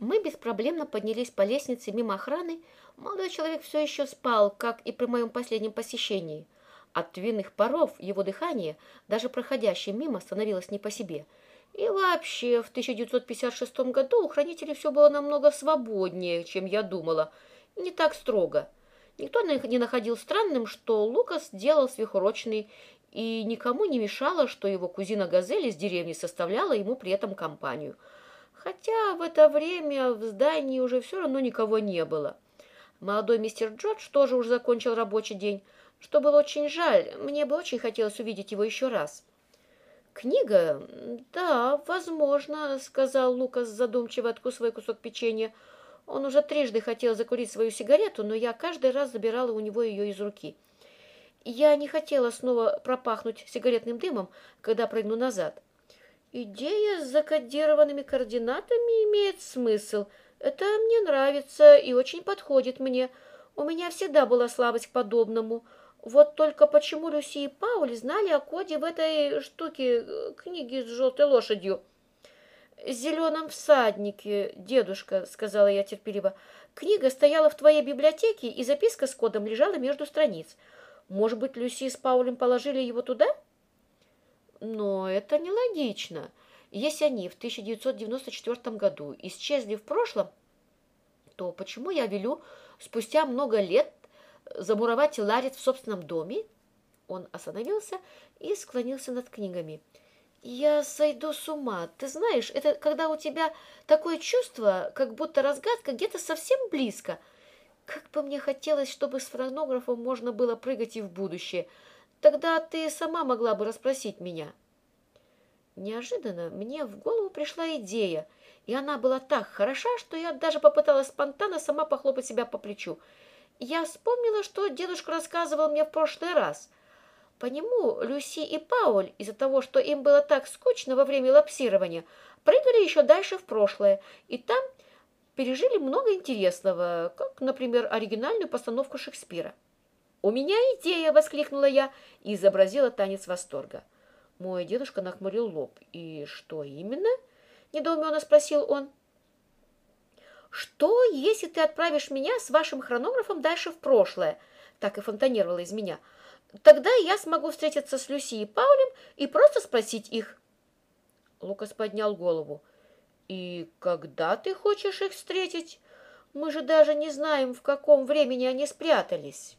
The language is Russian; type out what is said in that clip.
Мы беспроблемно поднялись по лестнице мимо охраны. Молодой человек все еще спал, как и при моем последнем посещении. От винных паров его дыхание, даже проходящее мимо, становилось не по себе. И вообще, в 1956 году у хранителей все было намного свободнее, чем я думала, не так строго. Никто не находил странным, что Лукас делал сверхурочный, и никому не мешало, что его кузина Газель из деревни составляла ему при этом компанию – хотя в это время в здании уже все равно никого не было. Молодой мистер Джордж тоже уже закончил рабочий день, что было очень жаль, мне бы очень хотелось увидеть его еще раз. «Книга? Да, возможно», — сказал Лукас, задумчиво откусывая кусок печенья. Он уже трижды хотел закурить свою сигарету, но я каждый раз забирала у него ее из руки. Я не хотела снова пропахнуть сигаретным дымом, когда прыгну назад. Идея с закодированными координатами имеет смысл. Это мне нравится и очень подходит мне. У меня всегда была слабость к подобному. Вот только почему Люси и Паули знали о коде в этой штуке э, книги с желтой лошадью? «Зеленом всаднике, дедушка», — сказала я терпеливо. «Книга стояла в твоей библиотеке, и записка с кодом лежала между страниц. Может быть, Люси с Паулем положили его туда?» Но это нелогично. Если они в 1994 году исчезли в прошлом, то почему я велю спустя много лет замуровать ларец в собственном доме? Он остановился и склонился над книгами. Я сойду с ума. Ты знаешь, это когда у тебя такое чувство, как будто разгадка где-то совсем близко. Как бы мне хотелось, чтобы с фонографом можно было прыгать и в будущее – Тогда ты сама могла бы расспросить меня. Неожиданно мне в голову пришла идея, и она была так хороша, что я даже попыталась спонтанно сама похлопать себя по плечу. Я вспомнила, что дедушка рассказывал мне в прошлый раз. По нему Люси и Пауль, из-за того, что им было так скучно во время лапсирования, прыгали еще дальше в прошлое, и там пережили много интересного, как, например, оригинальную постановку Шекспира. «У меня идея!» — воскликнула я и изобразила танец восторга. Мой дедушка нахмурил лоб. «И что именно?» — недоуменно спросил он. «Что, если ты отправишь меня с вашим хронографом дальше в прошлое?» Так и фонтанировало из меня. «Тогда я смогу встретиться с Люси и Паулем и просто спросить их». Лукас поднял голову. «И когда ты хочешь их встретить? Мы же даже не знаем, в каком времени они спрятались».